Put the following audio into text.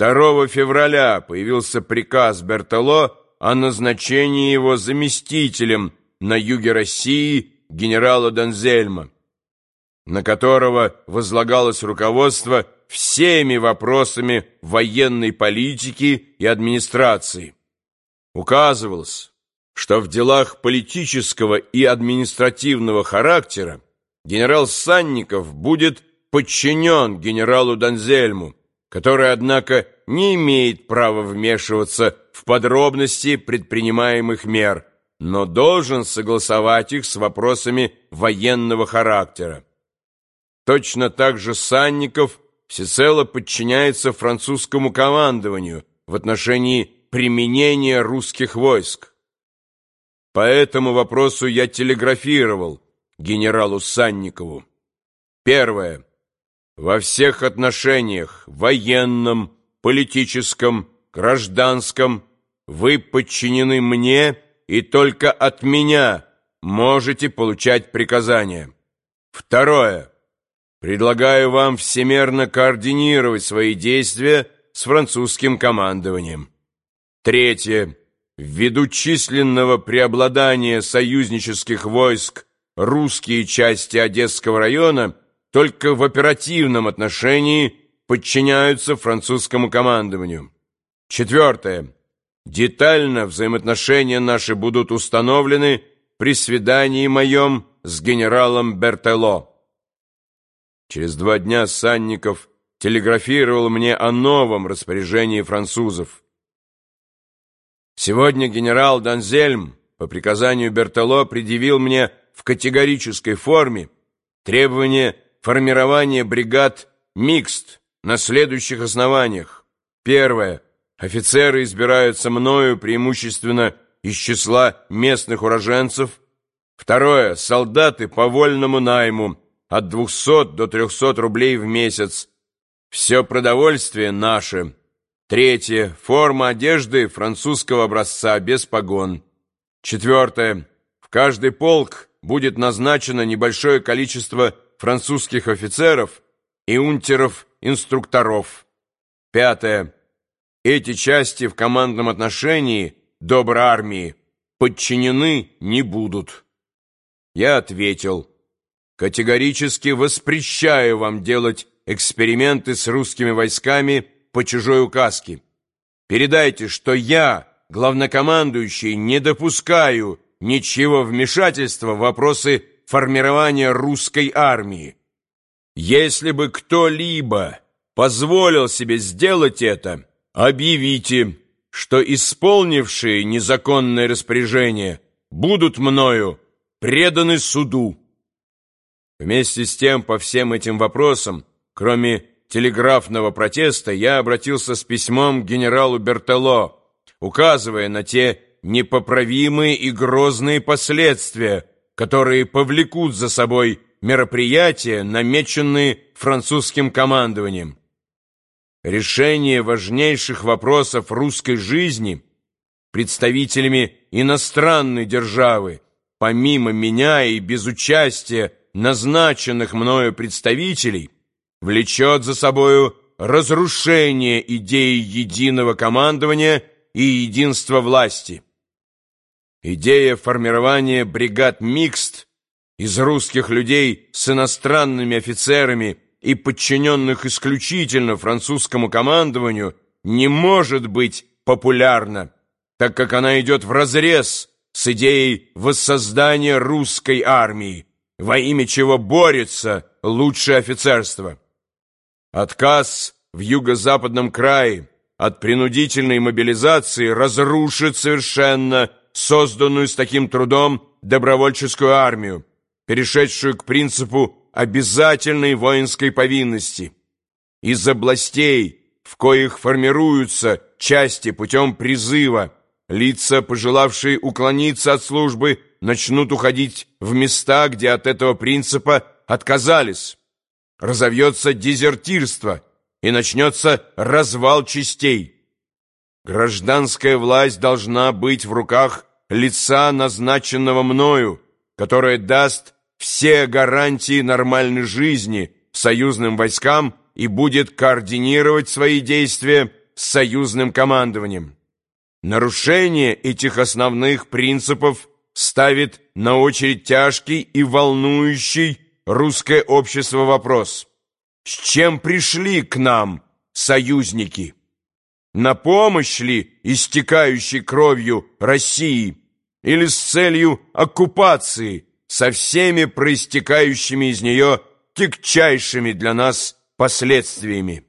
2 февраля появился приказ Бертоло о назначении его заместителем на юге России генерала Донзельма, на которого возлагалось руководство всеми вопросами военной политики и администрации. Указывалось, что в делах политического и административного характера генерал Санников будет подчинен генералу Донзельму, который, однако, не имеет права вмешиваться в подробности предпринимаемых мер, но должен согласовать их с вопросами военного характера. Точно так же Санников всецело подчиняется французскому командованию в отношении применения русских войск. По этому вопросу я телеграфировал генералу Санникову. Первое. Во всех отношениях, военном, политическом, гражданском, вы подчинены мне и только от меня можете получать приказания. Второе. Предлагаю вам всемерно координировать свои действия с французским командованием. Третье. Ввиду численного преобладания союзнических войск русские части Одесского района только в оперативном отношении подчиняются французскому командованию. Четвертое. Детально взаимоотношения наши будут установлены при свидании моем с генералом Бертело. Через два дня Санников телеграфировал мне о новом распоряжении французов. Сегодня генерал Данзельм по приказанию Бертело предъявил мне в категорической форме требование формирования бригад «Микст» на следующих основаниях. Первое. Офицеры избираются мною преимущественно из числа местных уроженцев. Второе. Солдаты по вольному найму от 200 до 300 рублей в месяц. Все продовольствие наше. Третье. Форма одежды французского образца без погон. Четвертое. В каждый полк будет назначено небольшое количество французских офицеров и унтеров-инструкторов. Пятое. Эти части в командном отношении доброй армии подчинены не будут. Я ответил, категорически воспрещаю вам делать эксперименты с русскими войсками по чужой указке. Передайте, что я, главнокомандующий, не допускаю ничего вмешательства в вопросы формирования русской армии. Если бы кто-либо позволил себе сделать это, объявите, что исполнившие незаконное распоряжение будут мною преданы суду. Вместе с тем, по всем этим вопросам, кроме телеграфного протеста я обратился с письмом к генералу Бертело, указывая на те непоправимые и грозные последствия, которые повлекут за собой мероприятия, намеченные французским командованием. Решение важнейших вопросов русской жизни представителями иностранной державы, помимо меня и без участия назначенных мною представителей, влечет за собою разрушение идеи единого командования и единства власти. Идея формирования бригад «Микст» из русских людей с иностранными офицерами и подчиненных исключительно французскому командованию не может быть популярна, так как она идет вразрез с идеей воссоздания русской армии, во имя чего борется лучшее офицерство. Отказ в юго-западном крае от принудительной мобилизации разрушит совершенно созданную с таким трудом добровольческую армию, перешедшую к принципу обязательной воинской повинности. Из областей, в коих формируются части путем призыва, лица, пожелавшие уклониться от службы, начнут уходить в места, где от этого принципа отказались разовьется дезертирство и начнется развал частей. Гражданская власть должна быть в руках лица, назначенного мною, которое даст все гарантии нормальной жизни союзным войскам и будет координировать свои действия с союзным командованием. Нарушение этих основных принципов ставит на очередь тяжкий и волнующий русское общество вопрос. С чем пришли к нам союзники? На помощь ли истекающей кровью России или с целью оккупации со всеми проистекающими из нее тягчайшими для нас последствиями?